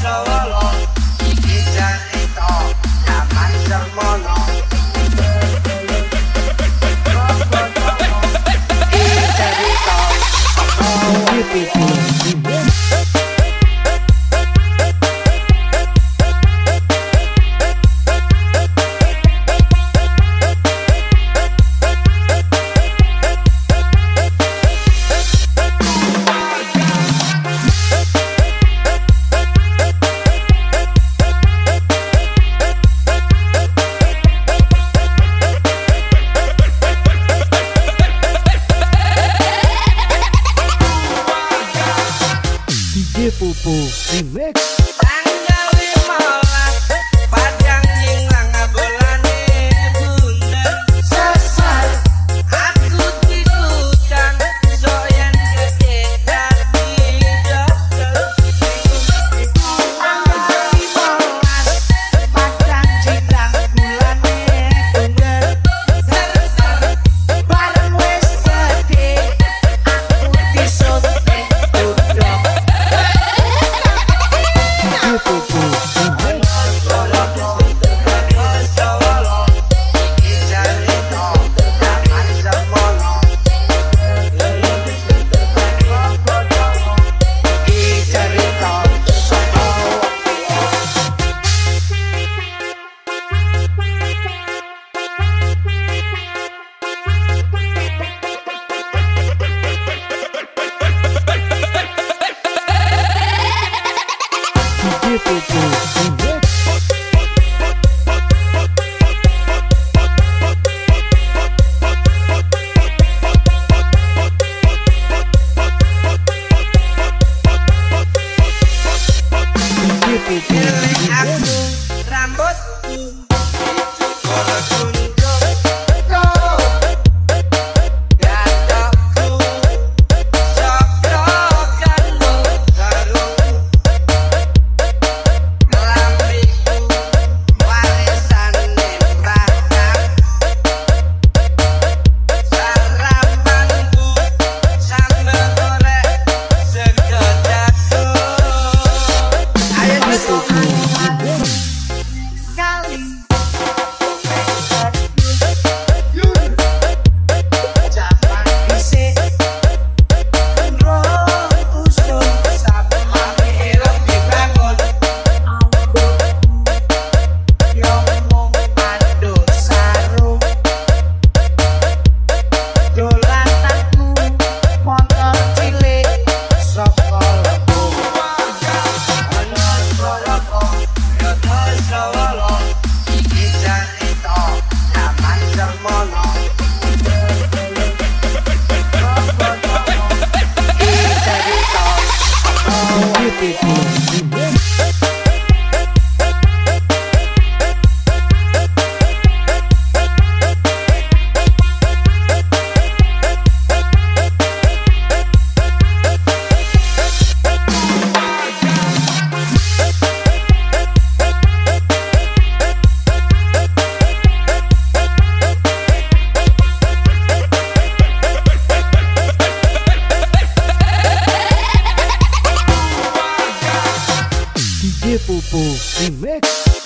solo Kijang itu zaman itu Picture. Pupu Remix.